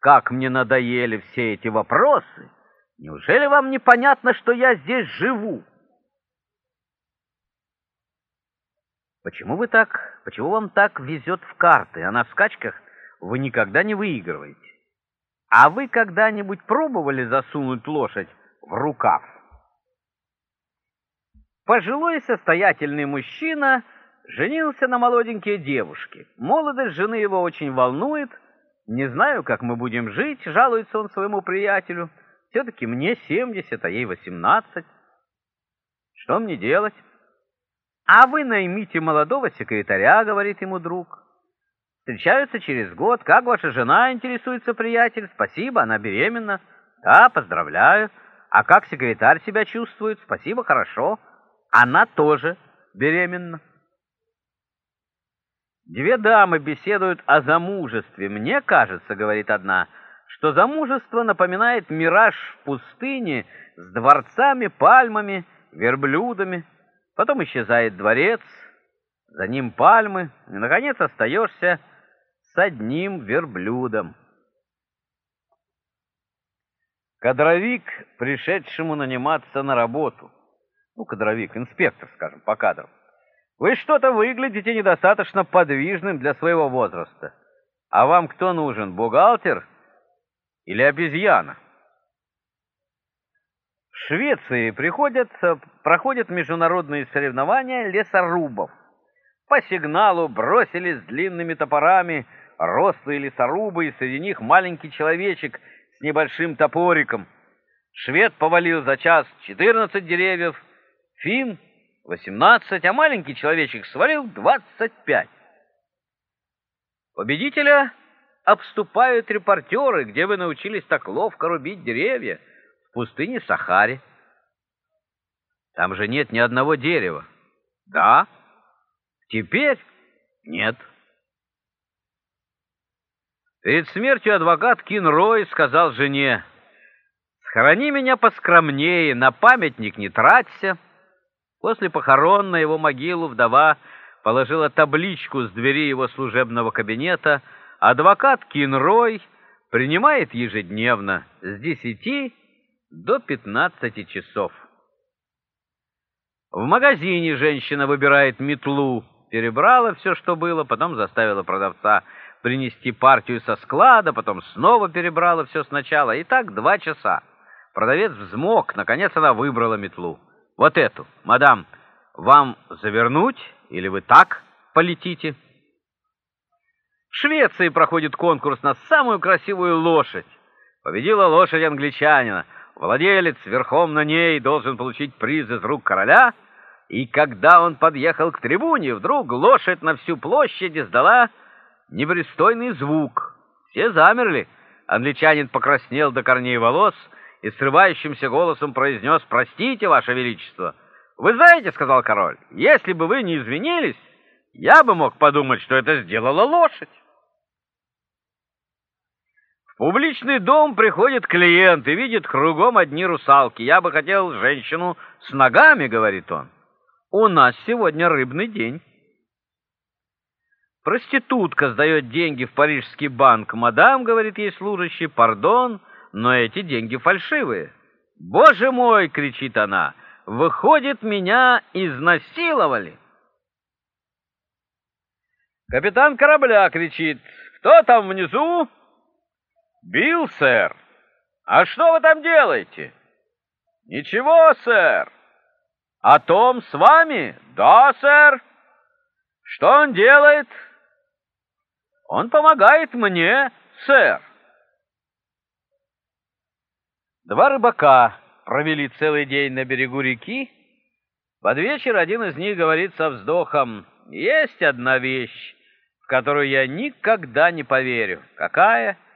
как мне надоели все эти вопросы! Неужели вам непонятно, что я здесь живу?» «Почему вы так... Почему вам так везет в карты, а на скачках вы никогда не выигрываете? А вы когда-нибудь пробовали засунуть лошадь в рукав?» Пожилой состоятельный мужчина женился на молоденькой девушке. Молодость жены его очень волнует. «Не знаю, как мы будем жить», — жалуется он своему приятелю. «Все-таки мне семьдесят, а ей восемнадцать. Что мне делать?» «А вы наймите молодого секретаря», — говорит ему друг. «Встречаются через год. Как ваша жена?» — интересуется приятель. «Спасибо, она беременна». «Да, поздравляю. А как секретарь себя чувствует?» «Спасибо, хорошо». Она тоже беременна. Две дамы беседуют о замужестве. Мне кажется, говорит одна, что замужество напоминает мираж в пустыне с дворцами, пальмами, верблюдами. Потом исчезает дворец, за ним пальмы, и, наконец, остаешься с одним верблюдом. Кадровик, пришедшему наниматься на работу – ну, кадровик, инспектор, скажем, по кадрам. Вы что-то выглядите недостаточно подвижным для своего возраста. А вам кто нужен, бухгалтер или обезьяна? В Швеции приходят, проходят международные соревнования лесорубов. По сигналу бросились длинными топорами рослые лесорубы, и среди них маленький человечек с небольшим топориком. Швед повалил за час 14 деревьев, Фин — восемнадцать, а маленький человечек свалил двадцать пять. Победителя обступают репортеры, где вы научились так ловко рубить деревья в пустыне Сахаре. Там же нет ни одного дерева. Да, теперь нет. Перед смертью адвокат Кин Рой сказал жене, «Схорони меня поскромнее, на памятник не траться». После похорон на его могилу вдова положила табличку с двери его служебного кабинета «Адвокат Кинрой принимает ежедневно с 10 до 15 часов». В магазине женщина выбирает метлу, перебрала все, что было, потом заставила продавца принести партию со склада, потом снова перебрала все сначала, и так два часа. Продавец взмок, наконец она выбрала метлу. Вот эту, мадам, вам завернуть или вы так полетите? В Швеции проходит конкурс на самую красивую лошадь. Победила лошадь англичанина. Владелец верхом на ней должен получить приз из рук короля. И когда он подъехал к трибуне, вдруг лошадь на всю площадь издала непристойный звук. Все замерли. Англичанин покраснел до корней волос и срывающимся голосом произнес «Простите, Ваше Величество». «Вы знаете, — сказал король, — если бы вы не извинились, я бы мог подумать, что это сделала лошадь». В публичный дом приходит клиент и видит кругом одни русалки. «Я бы хотел женщину с ногами», — говорит он. «У нас сегодня рыбный день». Проститутка сдает деньги в парижский банк. «Мадам, — говорит ей служащий, — пардон, — но эти деньги фальшивые. «Боже мой!» — кричит она. «Выходит, меня изнасиловали!» Капитан корабля кричит. «Кто там внизу?» «Билл, сэр!» «А что вы там делаете?» «Ничего, сэр!» «А Том с вами?» «Да, сэр!» «Что он делает?» «Он помогает мне, сэр!» Два рыбака провели целый день на берегу реки. Под вечер один из них говорит со вздохом, «Есть одна вещь, в которую я никогда не поверю. Какая?